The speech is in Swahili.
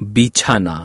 বিছানা